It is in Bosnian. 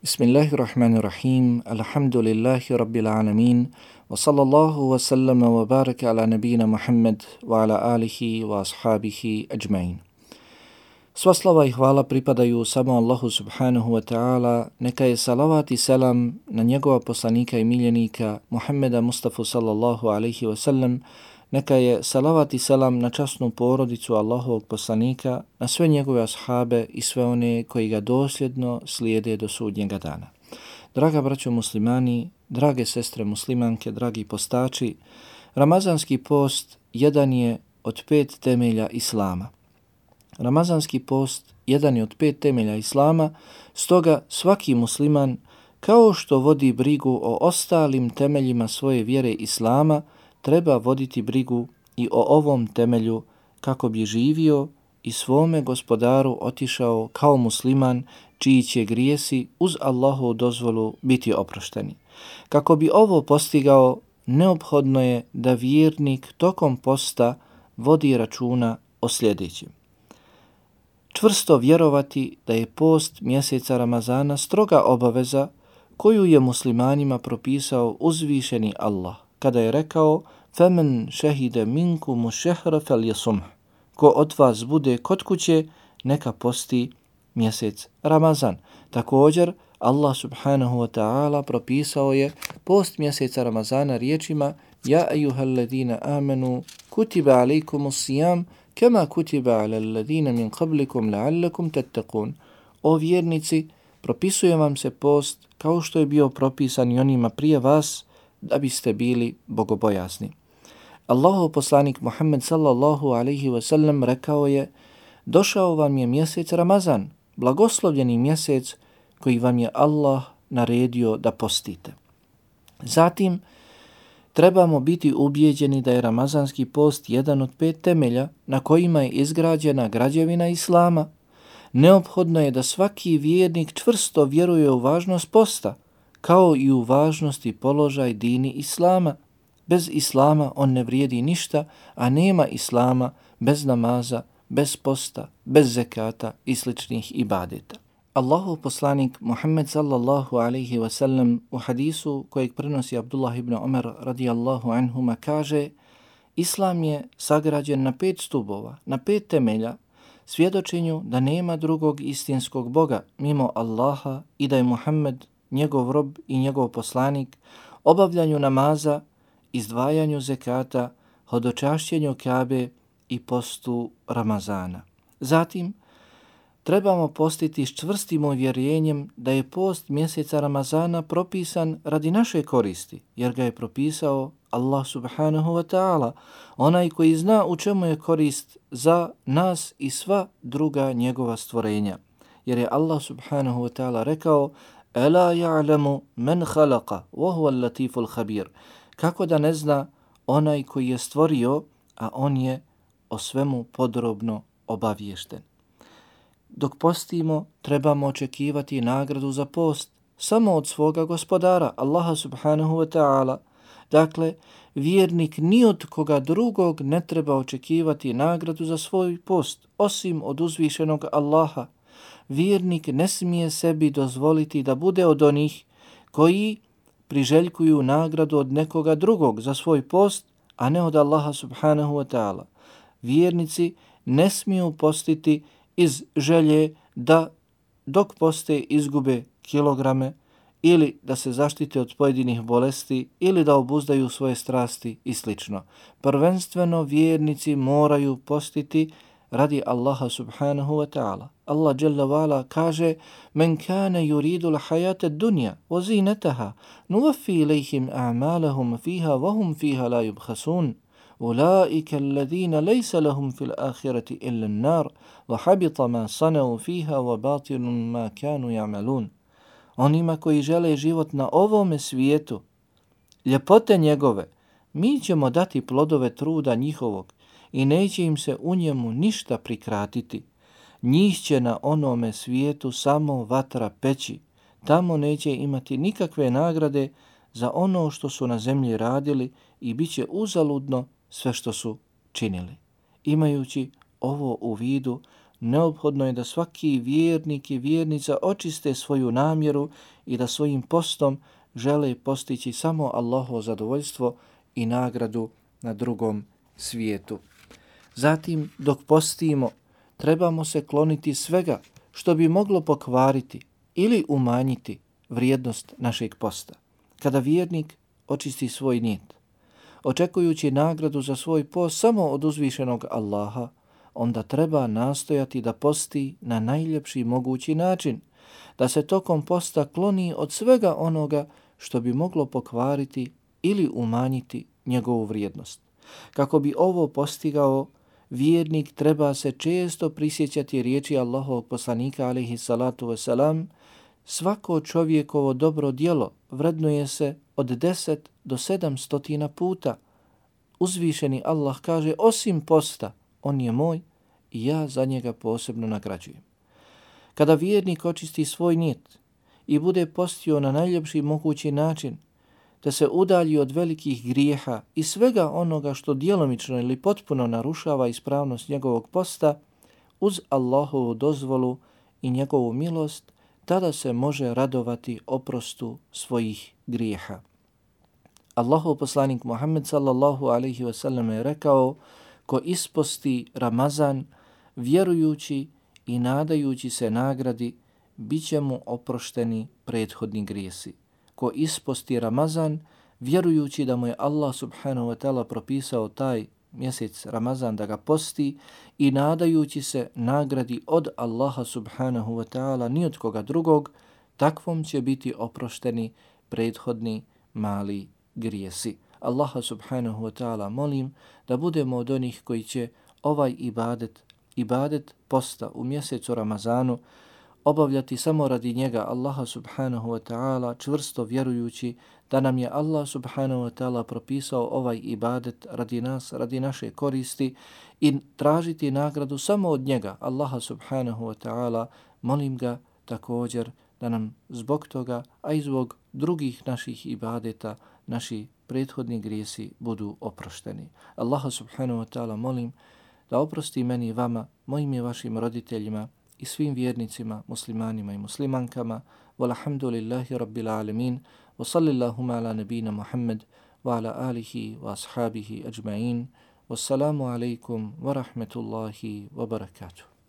Bismillahirrahmanirrahim. الله الرحمن alamin. Wa sallallahu wa sallama wa baraka ala وبارك Muhammad wa ala alihi wa ashabihi ajmain. Sva slava i hvala pripadaju samo Allahu subhanahu wa ta'ala. Neka je salavat i selam na njegova poslanika i miljenika Muhammeda Mustafa sallallahu alaihi wa sallam Neka je salavat i salam na časnu porodicu Allahovog poslanika, na sve njegove ashabe i sve one koji ga dosljedno slijede do sudnjega dana. Draga braćo muslimani, drage sestre muslimanke, dragi postači, Ramazanski post jedan je od pet temelja Islama. Ramazanski post jedan je od pet temelja Islama, stoga svaki musliman, kao što vodi brigu o ostalim temeljima svoje vjere Islama, treba voditi brigu i o ovom temelju kako bi živio i svome gospodaru otišao kao musliman čiji će grijesi uz Allahu dozvolu biti oprošteni. Kako bi ovo postigao, neophodno je da vjernik tokom posta vodi računa o sljedećim. Čvrsto vjerovati da je post mjeseca Ramazana stroga obaveza koju je muslimanima propisao uzvišeni Allah kada je rekao Femen šehide minku mu šehra fel jesum. Ko od vas bude kod kuće, neka posti mjesec Ramazan. Također, Allah subhanahu wa ta'ala propisao je post mjeseca Ramazana riječima Ja ejuhal ladina amenu kutiba alaikum sijam kema kutiba ala ladina min qablikum la'allakum tattakun. O vjernici, propisuje vam se post kao što je bio propisan i onima prije vas da biste bili bogobojasni. Allahov poslanik Muhammed sallallahu alaihi ve sellem rekao je Došao vam je mjesec Ramazan, blagoslovljeni mjesec koji vam je Allah naredio da postite. Zatim, trebamo biti ubijeđeni da je Ramazanski post jedan od pet temelja na kojima je izgrađena građevina Islama. Neophodno je da svaki vjernik čvrsto vjeruje u važnost posta, kao i u važnosti položaj dini Islama. Bez Islama on ne vrijedi ništa, a nema Islama bez namaza, bez posta, bez zekata i sličnih ibadeta. Allahu poslanik Muhammed sallallahu alaihi wa sallam u hadisu kojeg prenosi Abdullah ibn Umar radijallahu anhuma kaže Islam je sagrađen na pet stubova, na pet temelja, svjedočenju da nema drugog istinskog Boga mimo Allaha i da je Muhammed njegov rob i njegov poslanik, obavljanju namaza, izdvajanju zekata, hodočašćenju kabe i postu Ramazana. Zatim, trebamo postiti s čvrstim uvjerenjem da je post mjeseca Ramazana propisan radi naše koristi, jer ga je propisao Allah subhanahu wa ta'ala, onaj koji zna u čemu je korist za nas i sva druga njegova stvorenja. Jer je Allah subhanahu wa ta'ala rekao, Ela ja'lamu men khalaqa, wa huwa al-latiful khabir kako da ne zna onaj koji je stvorio, a on je o svemu podrobno obaviješten. Dok postimo, trebamo očekivati nagradu za post samo od svoga gospodara, Allaha subhanahu wa ta'ala. Dakle, vjernik ni od koga drugog ne treba očekivati nagradu za svoj post, osim od uzvišenog Allaha. Vjernik ne smije sebi dozvoliti da bude od onih koji priželjkuju nagradu od nekoga drugog za svoj post, a ne od Allaha subhanahu wa ta'ala. Vjernici ne smiju postiti iz želje da dok poste izgube kilograme ili da se zaštite od pojedinih bolesti ili da obuzdaju svoje strasti i sl. Prvenstveno vjernici moraju postiti radi Allaha subhanahu wa ta'ala. Allah jalla wa'ala kaže Men kane yuridu l'hajate dunja wa zinetaha nuvafi ilihim a'malahum fiha vahum fiha la yubhasun. أولئك الذين ليس لهم في الآخرة إلا النار وحبط ما صنعوا فيها وباطل ما كانوا يعملون Onima koji žele život na ovome svijetu, ljepote njegove, mi ćemo dati plodove truda njihovog i neće im se u njemu ništa prikratiti. Njih će na onome svijetu samo vatra peći. Tamo neće imati nikakve nagrade za ono što su na zemlji radili i bit će uzaludno sve što su činili. Imajući ovo u vidu, neophodno je da svaki vjernik i vjernica očiste svoju namjeru i da svojim postom žele postići samo Allahovo zadovoljstvo i nagradu na drugom svijetu. Zatim, dok postimo, trebamo se kloniti svega što bi moglo pokvariti ili umanjiti vrijednost našeg posta. Kada vjernik očisti svoj nijet, očekujući nagradu za svoj post samo od uzvišenog Allaha, onda treba nastojati da posti na najljepši mogući način, da se tokom posta kloni od svega onoga što bi moglo pokvariti ili umanjiti njegovu vrijednost. Kako bi ovo postigao, vjernik treba se često prisjećati riječi Allahovog poslanika alaihi salatu wasalam, svako čovjekovo dobro dijelo vrednuje se od 10 do 700 puta. Uzvišeni Allah kaže, osim posta, on je moj i ja za njega posebno nagrađujem. Kada vjernik očisti svoj nijet i bude postio na najljepši mogući način, da se udalji od velikih grijeha i svega onoga što djelomično ili potpuno narušava ispravnost njegovog posta, uz Allahovu dozvolu i njegovu milost, tada se može radovati oprostu svojih grijeha. Allahov poslanik Muhammed sallallahu alaihi ve sellem je rekao ko isposti Ramazan vjerujući i nadajući se nagradi, bit će mu oprošteni prethodni grijesi. Ko isposti Ramazan vjerujući da mu je Allah subhanahu wa ta'ala propisao taj mjesec Ramazan da ga posti i nadajući se nagradi od Allaha subhanahu wa ta'ala ni od koga drugog, takvom će biti oprošteni prethodni mali grijesi. Allaha subhanahu wa ta'ala molim da budemo od onih koji će ovaj ibadet, ibadet posta u mjesecu Ramazanu obavljati samo radi njega Allaha subhanahu wa ta'ala čvrsto vjerujući da nam je Allah subhanahu wa ta'ala propisao ovaj ibadet radi nas, radi naše koristi i tražiti nagradu samo od njega Allaha subhanahu wa ta'ala molim ga također da nam zbog toga, a i zbog drugih naših ibadeta, naši prethodni grijesi budu oprošteni. Allaha subhanahu wa ta'ala molim da oprosti meni i vama, mojim i vašim roditeljima i svim vjernicima, muslimanima i muslimankama. Walhamdulillahi rabbil alemin. Wa sallillahuma ala nabina Muhammad wa ala alihi wa ashabihi ajma'in. Wassalamu alaikum wa rahmetullahi wa barakatuh.